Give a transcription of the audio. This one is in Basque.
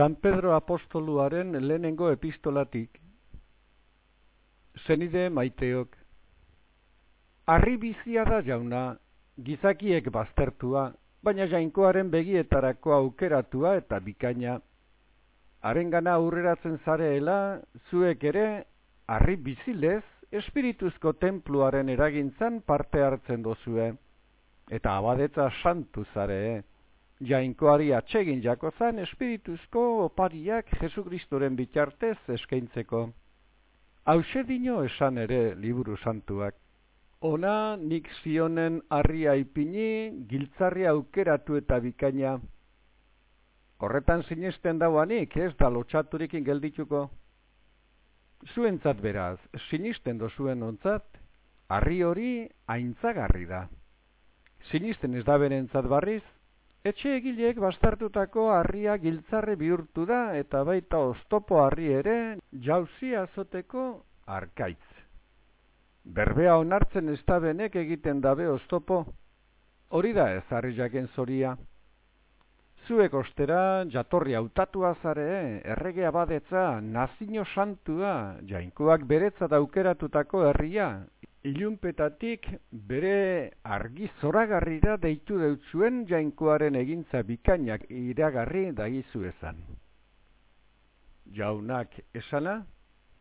San Pedro apostoluaren lehenengo epistolatik. Zenide maiteok. Arri bizia da jauna, gizakiek baztertua, baina jainkoaren begietarako aukeratua eta bikaina. Arengana aurreratzen zareela, zuek ere, arri bizilez, espirituzko templuaren eragintzan parte hartzen dozue, eta abadetza santu zaree jainkoari atsegin jakozan espirituzko opariak Jesu Kristoren bitartez eskaintzeko. Hauxe dino esan ere liburu santuak. Ona nik zionen harria ipini, giltzarri aukeratu eta bikaina. Horretan sinesten dauanik ez da lotxaturikin geldituko. Zuentzat beraz, sinisten dozuen ontzat, harri hori aintzagarri da. Sinisten ez da berentzat barriz, Etxe egileek bastartutako harria giltzarre bihurtu da eta baita oztopo harri ere jauzi azoteko arkaitz. Berbea onartzen ez benek egiten dabe oztopo, hori da ez harri jaken zoria. Zuek ostera jatorri hautatua zare, erregea badetza, nazino santua, jainkoak beretzat aukeratutako herria, ilunpetatik bere argi zoragarrira deitu deutzuen jainkoaren egintza bikainak iragarri dagizu ezan. Jaunak esana,